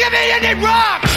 give me indie rock.